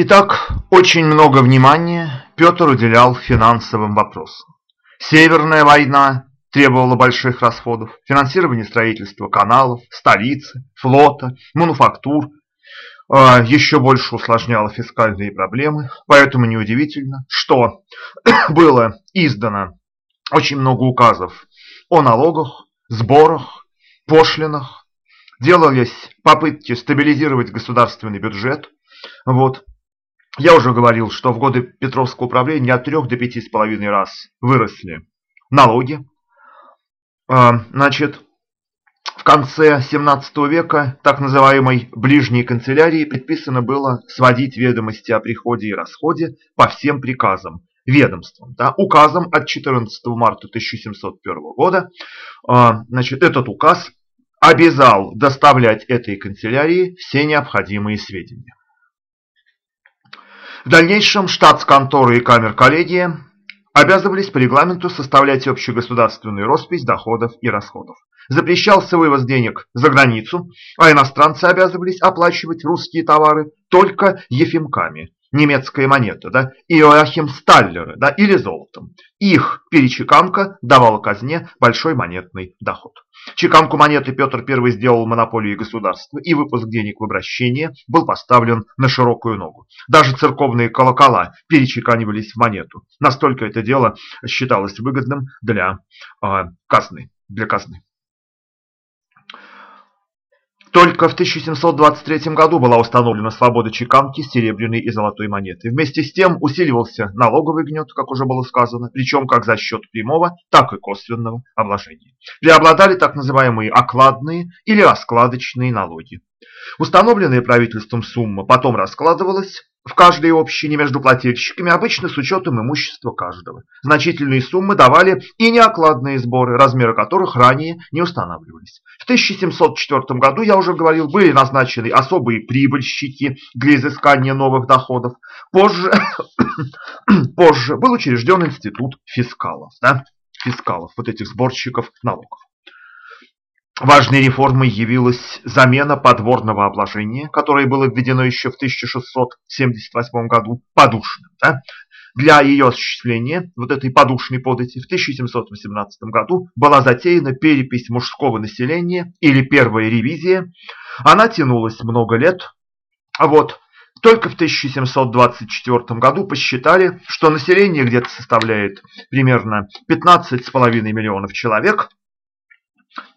Итак, очень много внимания Петр уделял финансовым вопросам. Северная война требовала больших расходов, финансирование строительства каналов, столицы, флота, мануфактур, а, еще больше усложняло фискальные проблемы, поэтому неудивительно, что было издано очень много указов о налогах, сборах, пошлинах, делались попытки стабилизировать государственный бюджет. Вот. Я уже говорил, что в годы Петровского управления от 3 до 5,5 раз выросли налоги. А, значит, в конце 17 века так называемой ближней канцелярии предписано было сводить ведомости о приходе и расходе по всем приказам, ведомствам. Да, указом от 14 марта 1701 года а, значит, этот указ обязал доставлять этой канцелярии все необходимые сведения. В дальнейшем штатсконторы и камер-коллегия обязывались по регламенту составлять общегосударственную роспись доходов и расходов. Запрещался вывоз денег за границу, а иностранцы обязывались оплачивать русские товары только ефимками, немецкая монета, да, Иоахим Сталлеры, да, или золотом. Их перечеканка давала казне большой монетный доход. Чеканку монеты Петр I сделал монополией государства, и выпуск денег в обращение был поставлен на широкую ногу. Даже церковные колокола перечеканивались в монету. Настолько это дело считалось выгодным для э, казны. Для казны. Только в 1723 году была установлена свобода чеканки серебряной и золотой монеты. Вместе с тем усиливался налоговый гнет, как уже было сказано, причем как за счет прямого, так и косвенного обложения. Преобладали так называемые окладные или раскладочные налоги. Установленная правительством сумма потом раскладывалась в каждой общине между плательщиками, обычно с учетом имущества каждого. Значительные суммы давали и неокладные сборы, размеры которых ранее не устанавливались. В 1704 году, я уже говорил, были назначены особые прибыльщики для изыскания новых доходов. Позже, позже был учрежден институт фискалов, да? фискалов, вот этих сборщиков налогов. Важной реформой явилась замена подворного обложения, которое было введено еще в 1678 году подушным. Да? Для ее осуществления, вот этой подушной подати, в 1718 году была затеяна перепись мужского населения или первая ревизия. Она тянулась много лет. А вот только в 1724 году посчитали, что население где-то составляет примерно 15,5 миллионов человек.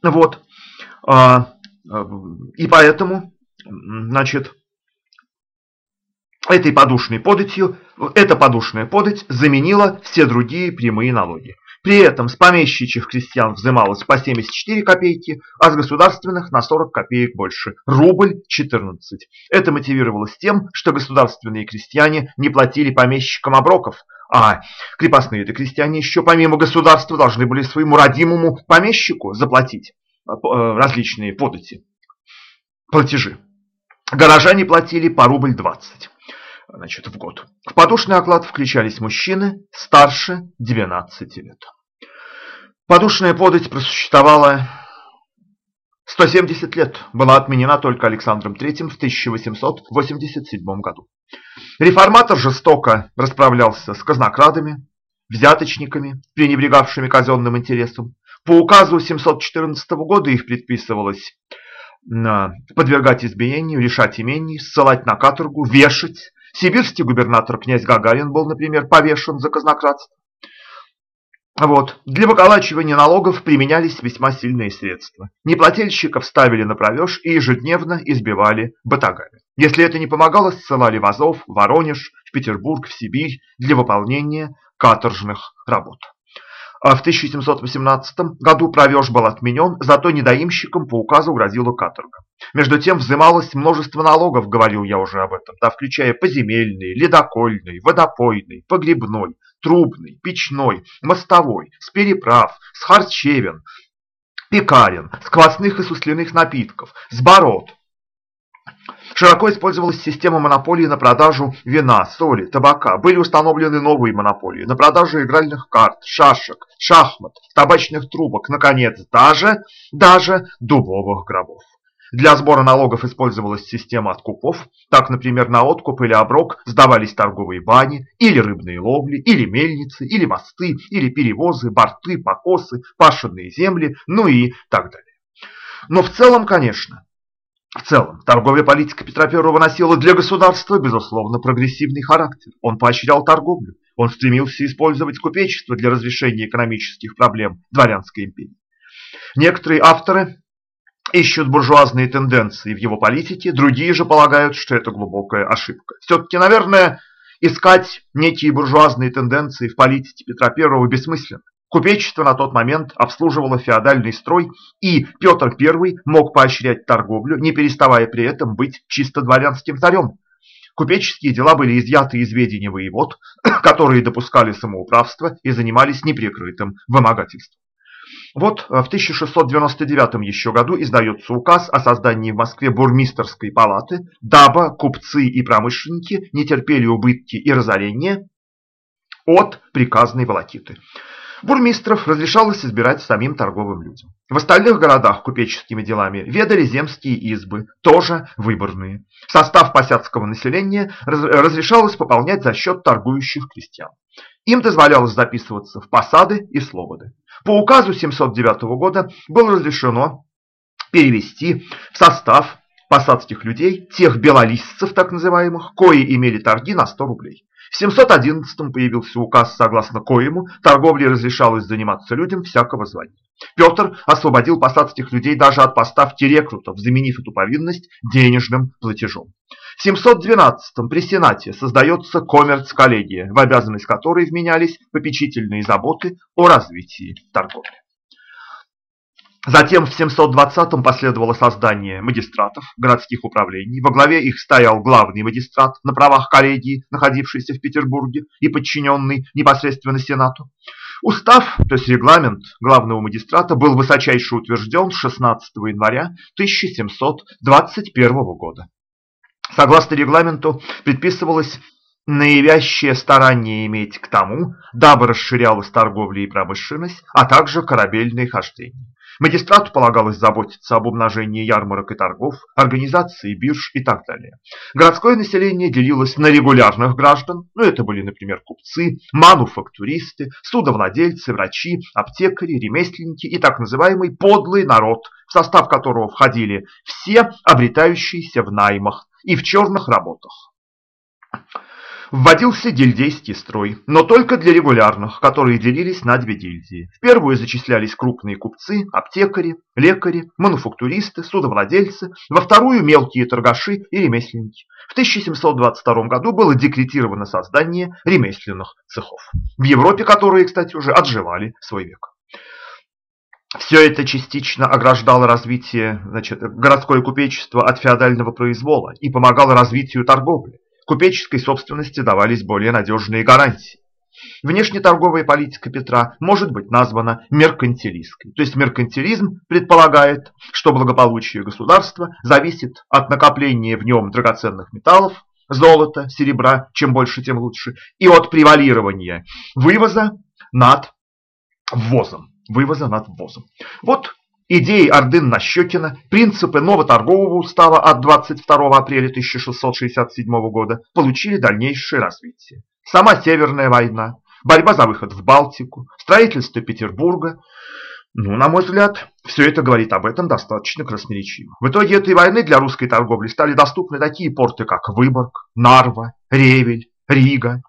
Вот. А, и поэтому, значит, этой подушной податью, эта подушная подать заменила все другие прямые налоги. При этом с помещичьих крестьян взималось по 74 копейки, а с государственных на 40 копеек больше. Рубль 14. Это мотивировалось тем, что государственные крестьяне не платили помещикам оброков, а крепостные-то крестьяне еще помимо государства должны были своему родимому помещику заплатить. Э, различные подати, платежи. Горожане платили по рубль 20 значит, в год. В подушный оклад включались мужчины старше 12 лет. Подушная подать просуществовала 170 лет, была отменена только Александром III в 1887 году. Реформатор жестоко расправлялся с казнокрадами, взяточниками, пренебрегавшими казенным интересом, по указу 714 года их предписывалось подвергать избиению, лишать имений, ссылать на каторгу, вешать. Сибирский губернатор князь Гагарин был, например, повешен за казнократство. Вот. Для выколачивания налогов применялись весьма сильные средства. Неплательщиков ставили на провеж и ежедневно избивали батагами. Если это не помогало, ссылали в Азов, в Воронеж, в Петербург, в Сибирь для выполнения каторжных работ. А в 1718 году провеж был отменен, зато недоимщикам по указу грозила каторга. Между тем взималось множество налогов, говорил я уже об этом, да, включая поземельный, ледокольный, водопойный, погребной, трубный, печной, мостовой, с переправ, с харчевин, пекарен, с квасных и сусляных напитков, с бород, Широко использовалась система монополии на продажу вина, соли, табака. Были установлены новые монополии на продажу игральных карт, шашек, шахмат, табачных трубок, наконец, даже, даже дубовых гробов. Для сбора налогов использовалась система откупов. Так, например, на откуп или оброк сдавались торговые бани, или рыбные ловли, или мельницы, или мосты, или перевозы, борты, покосы, пашенные земли, ну и так далее. Но в целом, конечно, в целом, торговая политика Петра I носила для государства, безусловно, прогрессивный характер. Он поощрял торговлю, он стремился использовать купечество для разрешения экономических проблем дворянской империи. Некоторые авторы ищут буржуазные тенденции в его политике, другие же полагают, что это глубокая ошибка. Все-таки, наверное, искать некие буржуазные тенденции в политике Петра I бессмысленно. Купечество на тот момент обслуживало феодальный строй, и Петр I мог поощрять торговлю, не переставая при этом быть чисто дворянским царем. Купеческие дела были изъяты из ведения воевод, которые допускали самоуправство и занимались неприкрытым вымогательством. Вот в 1699 еще году издается указ о создании в Москве бурмистерской палаты, дабы купцы и промышленники не терпели убытки и разорения от приказной волокиты. Бурмистров разрешалось избирать самим торговым людям. В остальных городах купеческими делами ведали земские избы, тоже выборные. Состав посядского населения разрешалось пополнять за счет торгующих крестьян. Им дозволялось записываться в посады и слободы. По указу 709 года было разрешено перевести в состав посадских людей тех белолистцев, так называемых, кои имели торги на 100 рублей. В 711-м появился указ, согласно коему торговлей разрешалось заниматься людям всякого звания. Петр освободил посадских людей даже от поставки рекрутов, заменив эту повинность денежным платежом. В 712-м при Сенате создается коммерц-коллегия, в обязанность которой вменялись попечительные заботы о развитии торговли. Затем в 720-м последовало создание магистратов, городских управлений. Во главе их стоял главный магистрат на правах коллегии, находившийся в Петербурге и подчиненный непосредственно Сенату. Устав, то есть регламент главного магистрата, был высочайше утвержден 16 января 1721 года. Согласно регламенту предписывалось наивящее старание иметь к тому, дабы расширялась торговля и промышленность, а также корабельные хождения. Магистрату полагалось заботиться об умножении ярмарок и торгов, организации бирж и так далее. Городское население делилось на регулярных граждан, ну это были, например, купцы, мануфактуристы, судовладельцы, врачи, аптекари, ремесленники и так называемый подлый народ, в состав которого входили все обретающиеся в наймах и в черных работах. Вводился гильдейский строй, но только для регулярных, которые делились на две гильдии. В первую зачислялись крупные купцы, аптекари, лекари, мануфактуристы, судовладельцы, во вторую мелкие торгаши и ремесленники. В 1722 году было декретировано создание ремесленных цехов, в Европе которые, кстати, уже отживали свой век. Все это частично ограждало развитие значит, городское купечество от феодального произвола и помогало развитию торговли купеческой собственности давались более надежные гарантии. Внешнеторговая политика Петра может быть названа меркантилистской. То есть меркантилизм предполагает, что благополучие государства зависит от накопления в нем драгоценных металлов, золота, серебра, чем больше, тем лучше, и от превалирования вывоза над ввозом. Вывоза над ввозом. Вот Идеи Ордын-Нащекина, принципы новоторгового устава от 22 апреля 1667 года получили дальнейшее развитие. Сама Северная война, борьба за выход в Балтику, строительство Петербурга. Ну, на мой взгляд, все это говорит об этом достаточно красноречиво. В итоге этой войны для русской торговли стали доступны такие порты, как Выборг, Нарва, Ревель, Рига,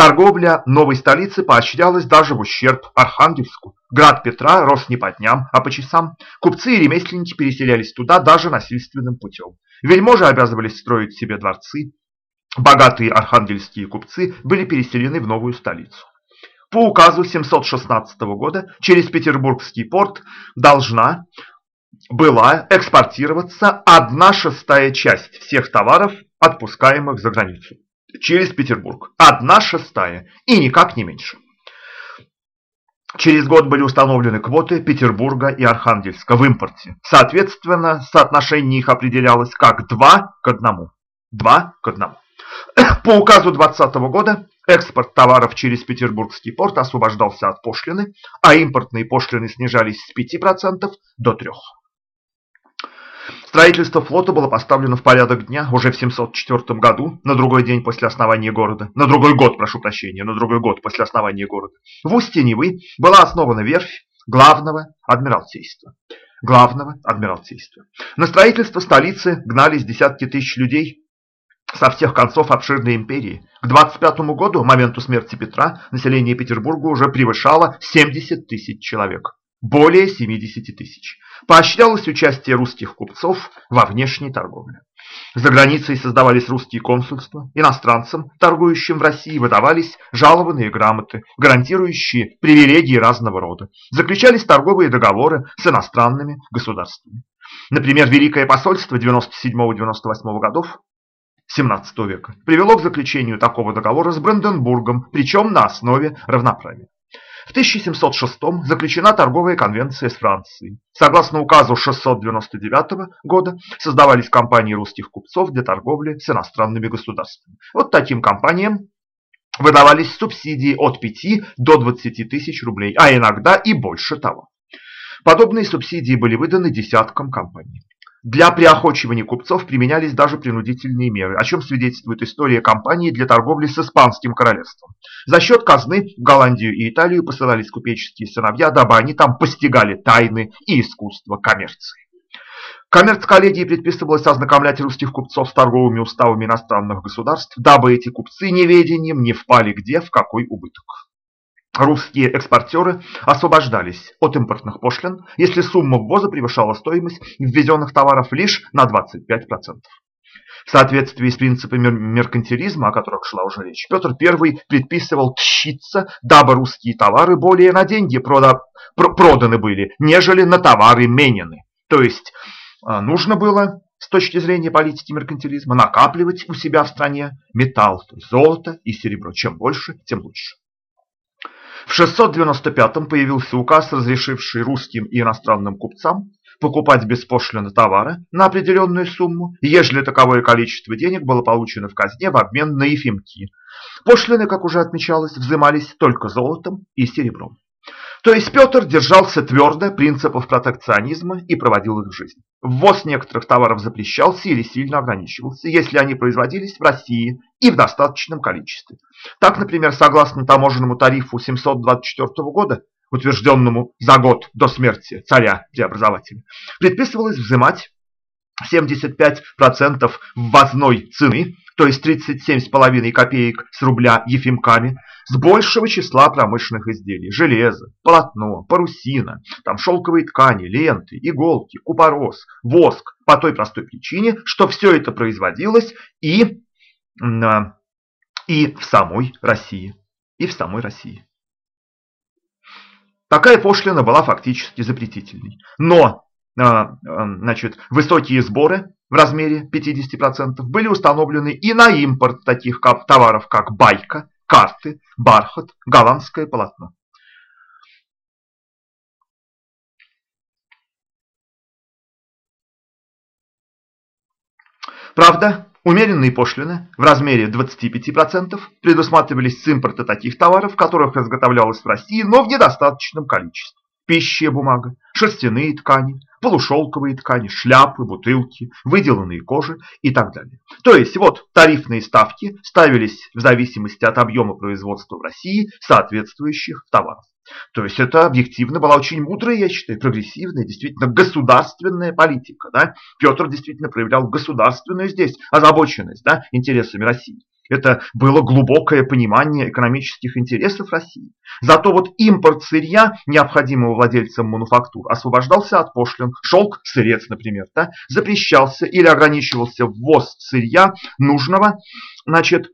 Торговля новой столицы поощрялась даже в ущерб Архангельску. Град Петра рос не по дням, а по часам. Купцы и ремесленники переселялись туда даже насильственным путем. Вельможи обязывались строить себе дворцы. Богатые архангельские купцы были переселены в новую столицу. По указу 716 года через Петербургский порт должна была экспортироваться одна шестая часть всех товаров, отпускаемых за границу через Петербург. Одна шестая и никак не меньше. Через год были установлены квоты Петербурга и Архангельска в импорте. Соответственно, соотношение их определялось как 2 к 1. 2 к 1. По указу 2020 года экспорт товаров через Петербургский порт освобождался от пошлины, а импортные пошлины снижались с 5% до 3%. Строительство флота было поставлено в порядок дня уже в 704 году, на другой день после основания города, на другой год, прошу прощения, на другой год после основания города. В устье Невы была основана верфь главного адмиралтейства. Главного адмиралтейства. На строительство столицы гнались десятки тысяч людей со всех концов обширной империи. К 25 году, моменту смерти Петра, население Петербурга уже превышало 70 тысяч человек. Более 70 тысяч. Поощрялось участие русских купцов во внешней торговле. За границей создавались русские консульства, иностранцам, торгующим в России, выдавались жалованные грамоты, гарантирующие привилегии разного рода. Заключались торговые договоры с иностранными государствами. Например, Великое посольство 97-98 годов 17 века привело к заключению такого договора с Бранденбургом, причем на основе равноправия. В 1706 заключена торговая конвенция с Францией. Согласно указу 699 года создавались компании русских купцов для торговли с иностранными государствами. Вот таким компаниям выдавались субсидии от 5 до 20 тысяч рублей, а иногда и больше того. Подобные субсидии были выданы десяткам компаний. Для приохочивания купцов применялись даже принудительные меры, о чем свидетельствует история кампании для торговли с Испанским королевством. За счет казны в Голландию и Италию посылались купеческие сыновья, дабы они там постигали тайны и искусство коммерции. Коммерц-коллегии предписывалось ознакомлять русских купцов с торговыми уставами иностранных государств, дабы эти купцы неведением не впали где, в какой убыток. Русские экспортеры освобождались от импортных пошлин, если сумма ввоза превышала стоимость ввезенных товаров лишь на 25%. В соответствии с принципами меркантилизма, о которых шла уже речь, Петр I предписывал тщиться, дабы русские товары более на деньги прода, про, проданы были, нежели на товары менены. То есть а, нужно было с точки зрения политики меркантилизма накапливать у себя в стране металл, золото и серебро. Чем больше, тем лучше. В 695-м появился указ, разрешивший русским и иностранным купцам покупать беспошлино товары на определенную сумму, ежели таковое количество денег было получено в казне в обмен на ефимки. Пошлины, как уже отмечалось, взимались только золотом и серебром. То есть Петр держался твердо принципов протекционизма и проводил их в жизнь. Ввоз некоторых товаров запрещался или сильно ограничивался, если они производились в России и в достаточном количестве. Так, например, согласно таможенному тарифу 724 года, утвержденному за год до смерти царя-преобразователя, предписывалось взимать 75% ввозной цены, то есть 37,5 копеек с рубля ефимками, с большего числа промышленных изделий. Железо, полотно, парусина, там шелковые ткани, ленты, иголки, купорос, воск. По той простой причине, что все это производилось и, и в самой России. И в самой России. Такая пошлина была фактически запретительной. Но а, а, значит, высокие сборы в размере 50% были установлены и на импорт таких товаров, как байка, карты, бархат, голландское полотно. Правда, умеренные пошлины в размере 25% предусматривались с импорта таких товаров, которых изготовлялось в России, но в недостаточном количестве. Пища бумага, шерстяные ткани, полушелковые ткани, шляпы, бутылки, выделанные кожи и так далее. То есть вот тарифные ставки ставились в зависимости от объема производства в России соответствующих товаров. То есть это объективно была очень мудрая, я считаю, прогрессивная, действительно государственная политика. Да? Петр действительно проявлял государственную здесь озабоченность да, интересами России. Это было глубокое понимание экономических интересов России. Зато вот импорт сырья, необходимого владельцам мануфактур, освобождался от пошлин. Шелк, сырец, например, да, запрещался или ограничивался ввоз сырья нужного, значит,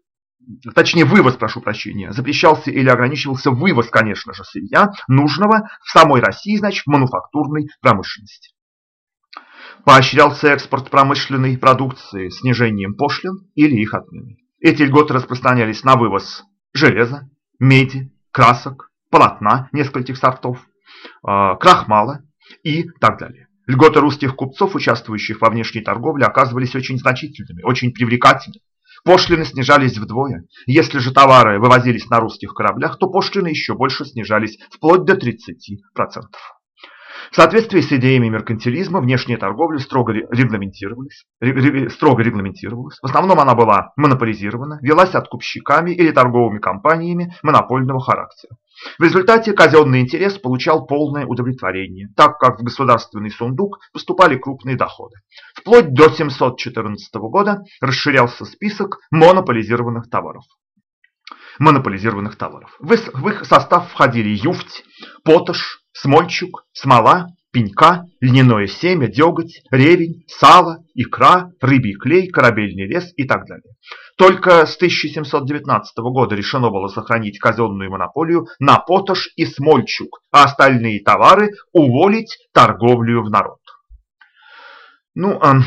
точнее вывоз, прошу прощения, запрещался или ограничивался вывоз, конечно же, сырья нужного в самой России, значит, в мануфактурной промышленности. Поощрялся экспорт промышленной продукции снижением пошлин или их отменой. Эти льготы распространялись на вывоз железа, меди, красок, полотна нескольких сортов, а, крахмала и так далее. Льготы русских купцов, участвующих во внешней торговле, оказывались очень значительными, очень привлекательными. Пошлины снижались вдвое. Если же товары вывозились на русских кораблях, то пошлины еще больше снижались, вплоть до 30%. В соответствии с идеями меркантилизма внешняя торговля строго регламентировалась, строго регламентировалась. В основном она была монополизирована, велась откупщиками или торговыми компаниями монопольного характера. В результате казенный интерес получал полное удовлетворение, так как в государственный сундук поступали крупные доходы. Вплоть до 714 года расширялся список монополизированных товаров монополизированных товаров. В их состав входили юфть, поташ, смольчук, смола, пенька, льняное семя, деготь, ревень, сало, икра, рыбий клей, корабельный лес и так далее. Только с 1719 года решено было сохранить казенную монополию на поташ и смольчук, а остальные товары уволить торговлю в народ. Ну, а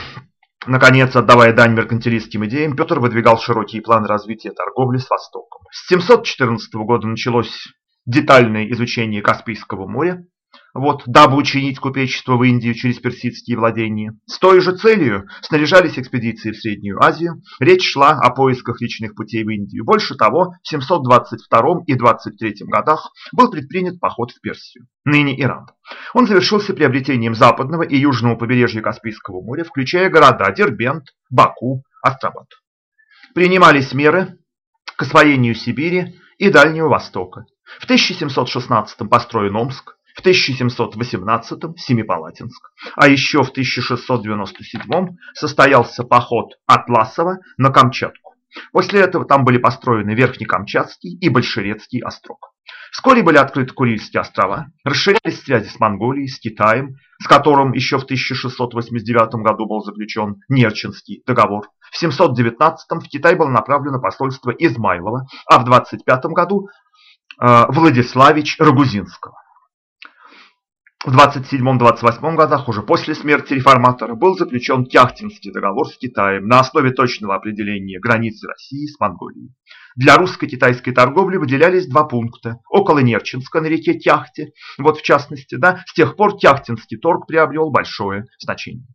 Наконец, отдавая дань меркантилистским идеям, Петр выдвигал широкие планы развития торговли с Востоком. С 714 года началось детальное изучение Каспийского моря, вот, дабы учинить купечество в Индию через персидские владения. С той же целью снаряжались экспедиции в Среднюю Азию. Речь шла о поисках личных путей в Индию. Больше того, в 722 и 23 годах был предпринят поход в Персию, ныне Иран. Он завершился приобретением западного и южного побережья Каспийского моря, включая города Дербент, Баку, Астрабад. Принимались меры к освоению Сибири и Дальнего Востока. В 1716 построен Омск, в 1718 Семипалатинск, а еще в 1697 состоялся поход Атласова на Камчатку. После этого там были построены Верхнекамчатский и Большерецкий острог. Вскоре были открыты Курильские острова, расширялись связи с Монголией, с Китаем, с которым еще в 1689 году был заключен Нерчинский договор. В 719 в Китай было направлено посольство Измайлова, а в 25 году Владиславич Рогузинского. В 27-28 годах, уже после смерти реформатора, был заключен Тяхтинский договор с Китаем на основе точного определения границы России с Монголией. Для русско-китайской торговли выделялись два пункта. Около Нерчинска на реке Тяхте, вот в частности, да, с тех пор Тяхтинский торг приобрел большое значение.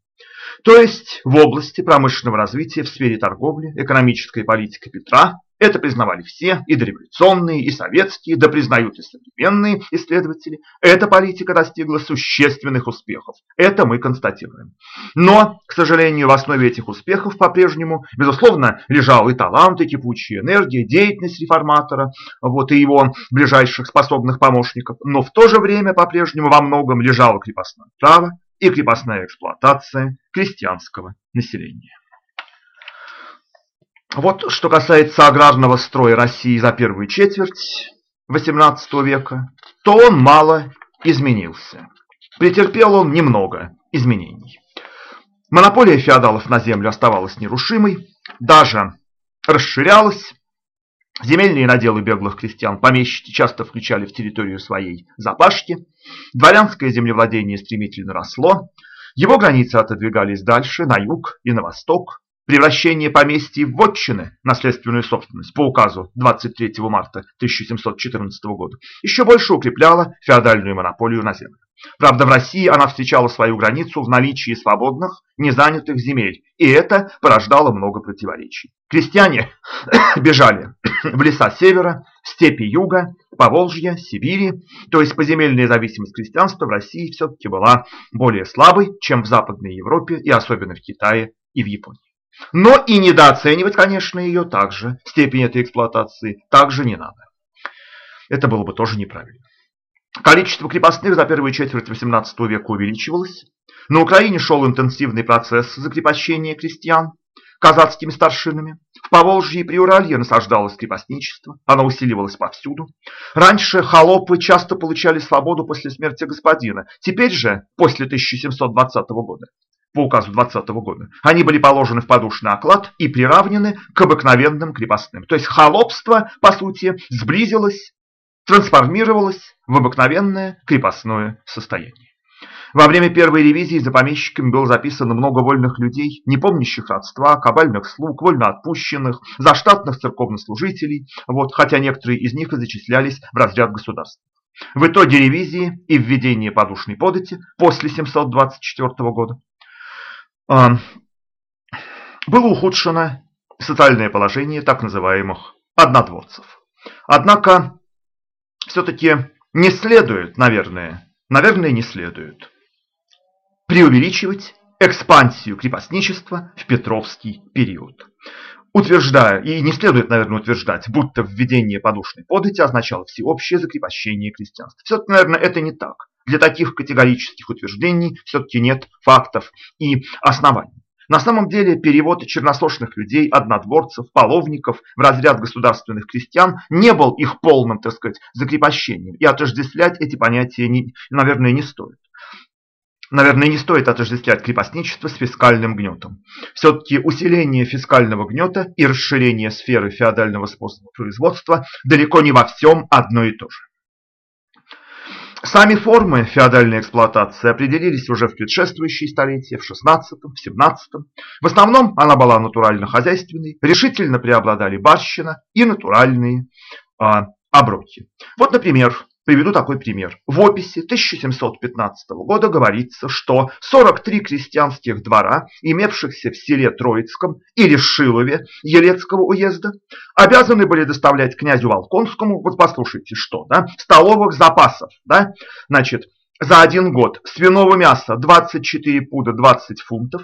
То есть в области промышленного развития в сфере торговли экономическая политика Петра это признавали все, и дореволюционные, и советские, да признают и современные исследователи. Эта политика достигла существенных успехов. Это мы констатируем. Но, к сожалению, в основе этих успехов по-прежнему, безусловно, лежал и талант, и кипучая энергия, деятельность реформатора, вот, и его ближайших способных помощников. Но в то же время по-прежнему во многом лежало крепостное право и крепостная эксплуатация крестьянского населения. Вот что касается аграрного строя России за первую четверть XVIII века, то он мало изменился. Претерпел он немного изменений. Монополия феодалов на землю оставалась нерушимой, даже расширялась. Земельные наделы беглых крестьян помещики часто включали в территорию своей запашки. Дворянское землевладение стремительно росло. Его границы отодвигались дальше, на юг и на восток. Превращение поместья в вотчины, наследственную собственность, по указу 23 марта 1714 года, еще больше укрепляло феодальную монополию на землю. Правда, в России она встречала свою границу в наличии свободных, незанятых земель, и это порождало много противоречий. Крестьяне бежали в леса севера, степи юга, Поволжья, Сибири, то есть поземельная зависимость крестьянства в России все-таки была более слабой, чем в Западной Европе и особенно в Китае и в Японии. Но и недооценивать, конечно, ее также, степень этой эксплуатации, также не надо. Это было бы тоже неправильно. Количество крепостных за первую четверть XVIII века увеличивалось. На Украине шел интенсивный процесс закрепощения крестьян казацкими старшинами. В Поволжье и Приуралье насаждалось крепостничество, оно усиливалось повсюду. Раньше холопы часто получали свободу после смерти господина, теперь же, после 1720 года, по указу 20 года, они были положены в подушный оклад и приравнены к обыкновенным крепостным. То есть холопство, по сути, сблизилось, трансформировалось в обыкновенное крепостное состояние. Во время первой ревизии за помещиками было записано много вольных людей, не помнящих родства, кабальных слуг, вольноотпущенных, заштатных церковнослужителей, вот, хотя некоторые из них и зачислялись в разряд государства. В итоге ревизии и введения подушной подати после 724 года было ухудшено социальное положение так называемых однодворцев. Однако, все-таки не следует, наверное, наверное, не следует преувеличивать экспансию крепостничества в Петровский период. Утверждая, и не следует, наверное, утверждать, будто введение подушной подати означало всеобщее закрепощение крестьянства. Все-таки, наверное, это не так. Для таких категорических утверждений все-таки нет фактов и оснований. На самом деле перевод черносошных людей, однодворцев, половников в разряд государственных крестьян не был их полным, так сказать, закрепощением. И отождествлять эти понятия, не, наверное, не стоит. Наверное, не стоит отождествлять крепостничество с фискальным гнетом. Все-таки усиление фискального гнета и расширение сферы феодального способа производства далеко не во всем одно и то же. Сами формы феодальной эксплуатации определились уже в предшествующие столетия, в XVI, в XVII. В основном она была натурально-хозяйственной, решительно преобладали барщина и натуральные а, оброки. Вот, например, Приведу такой пример. В описи 1715 года говорится, что 43 крестьянских двора, имевшихся в селе Троицком или Шилове Елецкого уезда, обязаны были доставлять князю Волконскому, вот послушайте что, да, столовых запасов, да, значит, за один год свиного мяса 24 пуда 20 фунтов,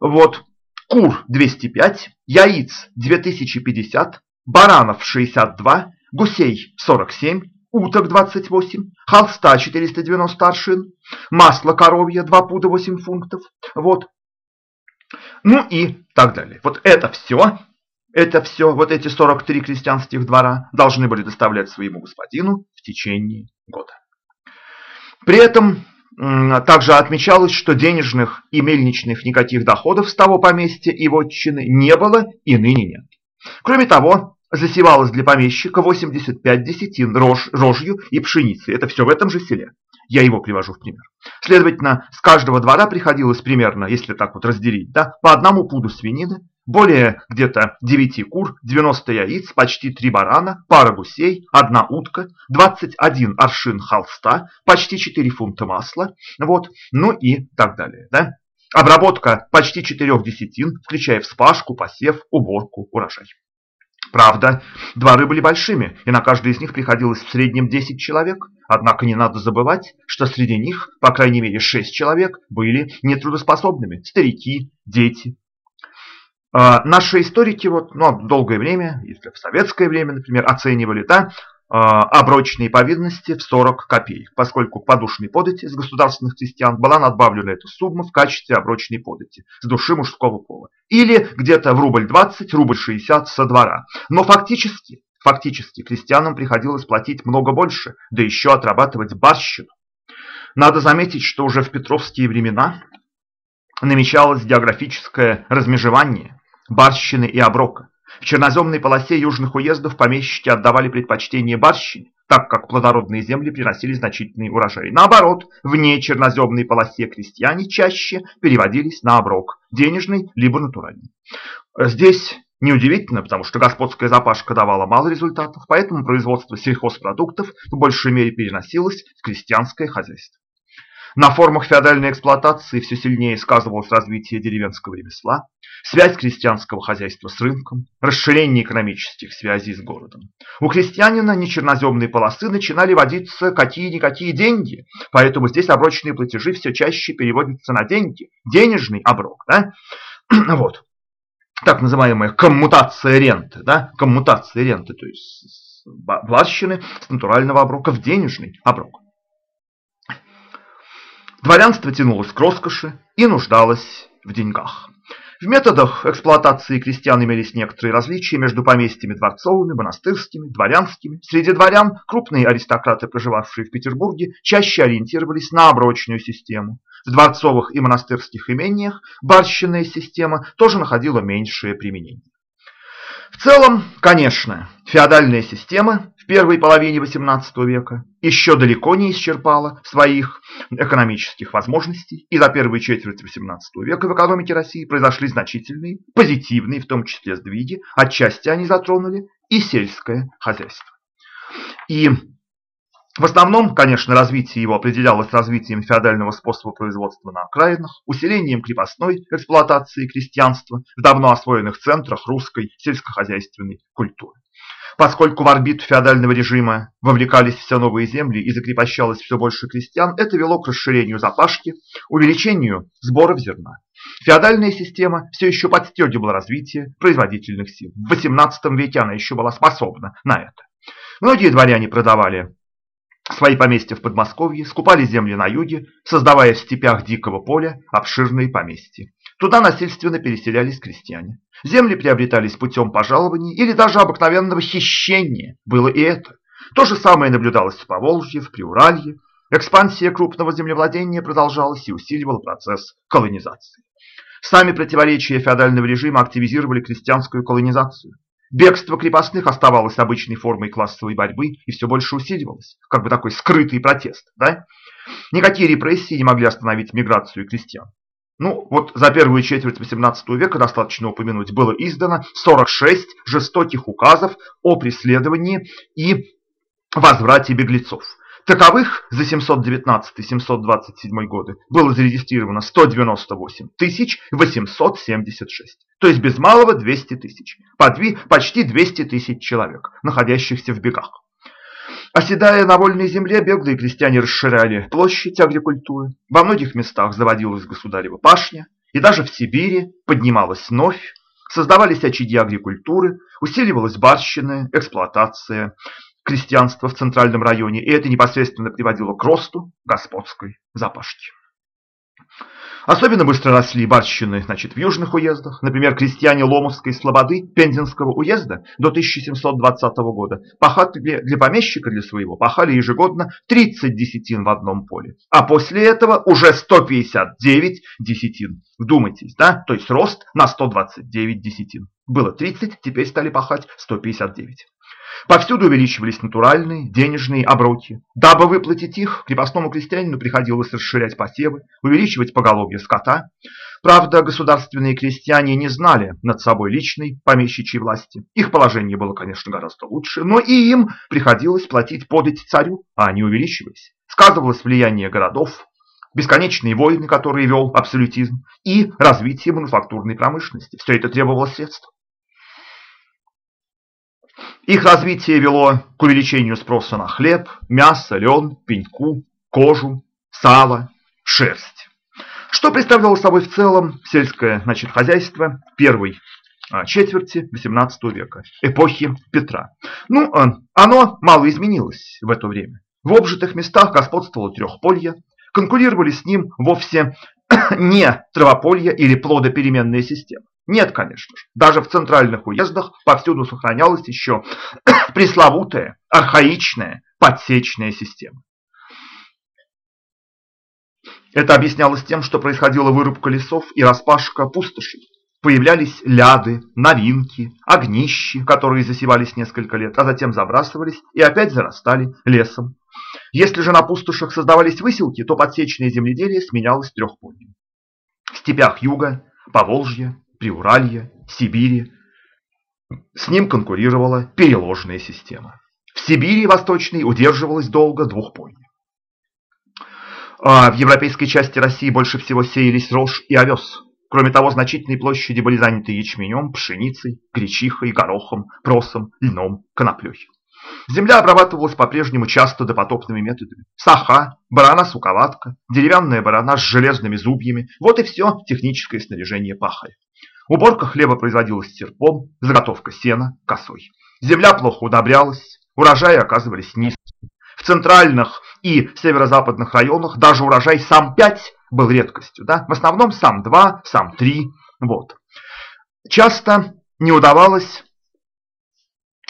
вот, кур 205, яиц 2050, баранов 62, гусей 47, уток 28, холста 490 аршин, масло коровье 2 пуда 8 фунтов, вот. Ну и так далее. Вот это все, это все, вот эти 43 крестьянских двора должны были доставлять своему господину в течение года. При этом также отмечалось, что денежных и мельничных никаких доходов с того поместья и вотчины не было и ныне нет. Кроме того, засевалось для помещика 85 десятин рож, рожью и пшеницей. Это все в этом же селе. Я его привожу в пример. Следовательно, с каждого двора приходилось примерно, если так вот разделить, да, по одному пуду свинины, более где-то 9 кур, 90 яиц, почти 3 барана, пара гусей, одна утка, 21 аршин холста, почти 4 фунта масла, вот, ну и так далее. Да? Обработка почти 4 десятин, включая вспашку, посев, уборку, урожай. Правда, дворы были большими, и на каждый из них приходилось в среднем 10 человек. Однако не надо забывать, что среди них, по крайней мере, 6 человек были нетрудоспособными. Старики, дети. А, наши историки вот, ну, долгое время, если в советское время, например, оценивали да, оброчные повинности в 40 копеек, поскольку подушной подати с государственных крестьян была надбавлена эта сумма в качестве оброчной подати с души мужского пола. Или где-то в рубль 20, рубль 60 со двора. Но фактически, фактически крестьянам приходилось платить много больше, да еще отрабатывать барщину. Надо заметить, что уже в петровские времена намечалось географическое размежевание барщины и оброка. В черноземной полосе южных уездов помещики отдавали предпочтение барщине, так как плодородные земли приносили значительные урожаи. Наоборот, вне черноземной полосе крестьяне чаще переводились на оброк, денежный либо натуральный. Здесь неудивительно, потому что господская запашка давала мало результатов, поэтому производство сельхозпродуктов в большей мере переносилось в крестьянское хозяйство. На формах феодальной эксплуатации все сильнее сказывалось развитие деревенского ремесла, связь крестьянского хозяйства с рынком, расширение экономических связей с городом. У крестьянина нечерноземные полосы начинали водиться какие-никакие деньги, поэтому здесь оброчные платежи все чаще переводятся на деньги, денежный оброк. Да? Вот. Так называемая коммутация ренты, да? коммутация ренты, то есть барщины с натурального оброка в денежный оброк. Дворянство тянулось к роскоши и нуждалось в деньгах. В методах эксплуатации крестьян имелись некоторые различия между поместьями дворцовыми, монастырскими, дворянскими. Среди дворян крупные аристократы, проживавшие в Петербурге, чаще ориентировались на оброчную систему. В дворцовых и монастырских имениях барщинная система тоже находила меньшее применение. В целом, конечно, феодальная система в первой половине XVIII века еще далеко не исчерпала своих экономических возможностей, и за первую четверть XVIII века в экономике России произошли значительные, позитивные, в том числе сдвиги, отчасти они затронули и сельское хозяйство. И В основном, конечно, развитие его определялось развитием феодального способа производства на окраинах, усилением крепостной эксплуатации крестьянства в давно освоенных центрах русской сельскохозяйственной культуры. Поскольку в орбиту феодального режима вовлекались все новые земли и закрепощалось все больше крестьян, это вело к расширению запашки, увеличению сборов зерна. Феодальная система все еще подстегивала развитие производительных сил. В XVIII веке она еще была способна на это. Многие дворяне продавали свои поместья в Подмосковье, скупали земли на юге, создавая в степях дикого поля обширные поместья. Туда насильственно переселялись крестьяне. Земли приобретались путем пожалований или даже обыкновенного хищения. Было и это. То же самое наблюдалось в Поволжье, в Приуралье. Экспансия крупного землевладения продолжалась и усиливала процесс колонизации. Сами противоречия феодального режима активизировали крестьянскую колонизацию. Бегство крепостных оставалось обычной формой классовой борьбы и все больше усиливалось, как бы такой скрытый протест. Да? Никакие репрессии не могли остановить миграцию крестьян. Ну, вот за первую четверть XVIII века, достаточно упомянуть, было издано 46 жестоких указов о преследовании и возврате беглецов. Таковых за 719-727 годы было зарегистрировано 198 876, то есть без малого 200 тысяч, почти 200 тысяч человек, находящихся в бегах. Оседая на вольной земле, беглые крестьяне расширяли площадь агрикультуры, во многих местах заводилась государева пашня, и даже в Сибири поднималась новь, создавались очаги агрикультуры, усиливалась барщина, эксплуатация, крестьянства в центральном районе, и это непосредственно приводило к росту господской запашки. Особенно быстро росли барщины значит, в южных уездах. Например, крестьяне Ломовской слободы Пензенского уезда до 1720 года пахали для помещика для своего пахали ежегодно 30 десятин в одном поле. А после этого уже 159 десятин. Вдумайтесь, да? То есть рост на 129 десятин. Было 30, теперь стали пахать 159. Повсюду увеличивались натуральные, денежные оброки. Дабы выплатить их, крепостному крестьянину приходилось расширять посевы, увеличивать поголовье скота. Правда, государственные крестьяне не знали над собой личной помещичьей власти. Их положение было, конечно, гораздо лучше, но и им приходилось платить подать царю, а они увеличивались. Сказывалось влияние городов, бесконечные войны, которые вел абсолютизм, и развитие мануфактурной промышленности. Все это требовало средств. Их развитие вело к увеличению спроса на хлеб, мясо, лен, пеньку, кожу, сало, шерсть. Что представляло собой в целом сельское значит, хозяйство первой а, четверти XVIII века, эпохи Петра. Ну, а, оно мало изменилось в это время. В обжитых местах господствовало трехполье, конкурировали с ним вовсе не травополье или плодопеременная система. Нет, конечно же. Даже в центральных уездах повсюду сохранялась еще пресловутая, архаичная подсечная система. Это объяснялось тем, что происходила вырубка лесов и распашка пустошей. Появлялись ляды, новинки, огнищи, которые засевались несколько лет, а затем забрасывались и опять зарастали лесом. Если же на пустошах создавались выселки, то подсечное земледелие сменялось трехпольем. В степях юга, Поволжья, Приуралья, Сибири. С ним конкурировала переложная система. В Сибири Восточной удерживалась долго двухполье. А в европейской части России больше всего сеялись рожь и овес. Кроме того, значительные площади были заняты ячменем, пшеницей, гречихой, горохом, просом, льном, коноплей. Земля обрабатывалась по-прежнему часто допотопными методами. Саха, барана-суковатка, деревянная барана с железными зубьями – вот и все техническое снаряжение пахаря. Уборка хлеба производилась серпом, заготовка сена – косой. Земля плохо удобрялась, урожаи оказывались низкими. В центральных и северо-западных районах даже урожай сам 5 был редкостью. Да? В основном сам 2, сам 3. Вот. Часто не удавалось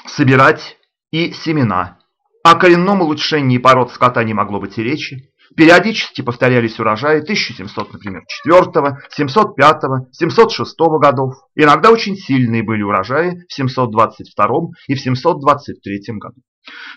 собирать и семена. О коренном улучшении пород скота не могло быть и речи. Периодически повторялись урожаи 1700, например, 4, 705, 706 годов. Иногда очень сильные были урожаи в 722 и в 723 году.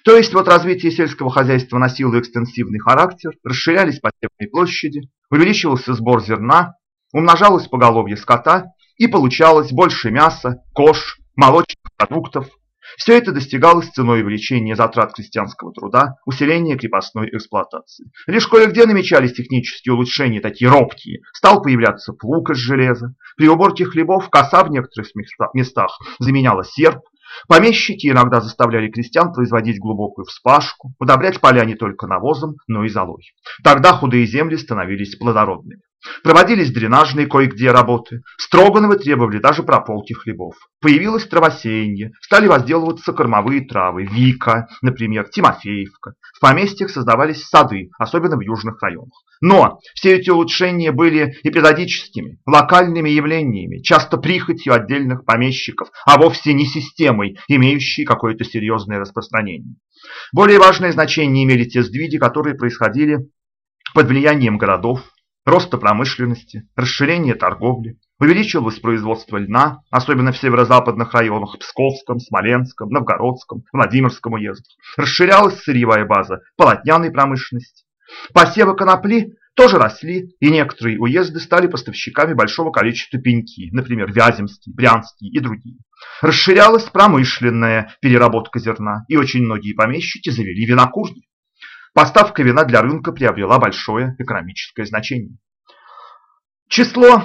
То есть вот развитие сельского хозяйства носило экстенсивный характер, расширялись посевные площади, увеличивался сбор зерна, умножалось поголовье скота и получалось больше мяса, кож, молочных продуктов. Все это достигалось ценой увеличения затрат крестьянского труда, усиления крепостной эксплуатации. Лишь кое-где намечались технические улучшения, такие робкие. Стал появляться плуг из железа. При уборке хлебов коса в некоторых местах заменяла серп. Помещики иногда заставляли крестьян производить глубокую вспашку, удобрять поля не только навозом, но и золой. Тогда худые земли становились плодородными. Проводились дренажные кое-где работы. Строгановы требовали даже прополки хлебов. Появилось травосеяние, стали возделываться кормовые травы, вика, например, Тимофеевка. В поместьях создавались сады, особенно в южных районах. Но все эти улучшения были эпизодическими, локальными явлениями, часто прихотью отдельных помещиков, а вовсе не системой, имеющей какое-то серьезное распространение. Более важное значение имели те сдвиги, которые происходили под влиянием городов, роста промышленности, расширения торговли, увеличилось производство льна, особенно в северо-западных районах Псковском, Смоленском, Новгородском, Владимирском уездах, расширялась сырьевая база полотняной промышленности. Посевы конопли тоже росли, и некоторые уезды стали поставщиками большого количества пеньки, например, Вяземский, Брянский и другие. Расширялась промышленная переработка зерна, и очень многие помещики завели винокурни. Поставка вина для рынка приобрела большое экономическое значение. Число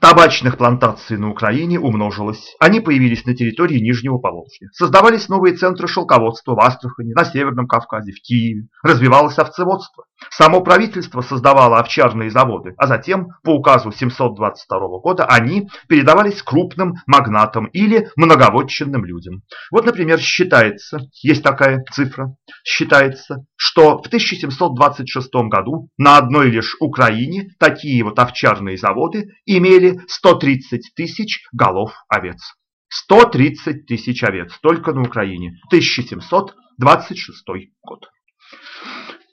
Табачных плантаций на Украине умножилось. Они появились на территории Нижнего Поволжья. Создавались новые центры шелководства в Астрахани, на Северном Кавказе, в Киеве. Развивалось овцеводство. Само правительство создавало овчарные заводы, а затем, по указу 722 года, они передавались крупным магнатам или многоводчинным людям. Вот, например, считается, есть такая цифра, считается, что в 1726 году на одной лишь Украине такие вот овчарные заводы имели имели 130 тысяч голов овец. 130 тысяч овец только на Украине. 1726 год.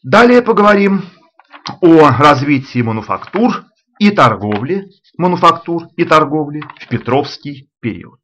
Далее поговорим о развитии мануфактур и торговли, мануфактур и торговли в Петровский период.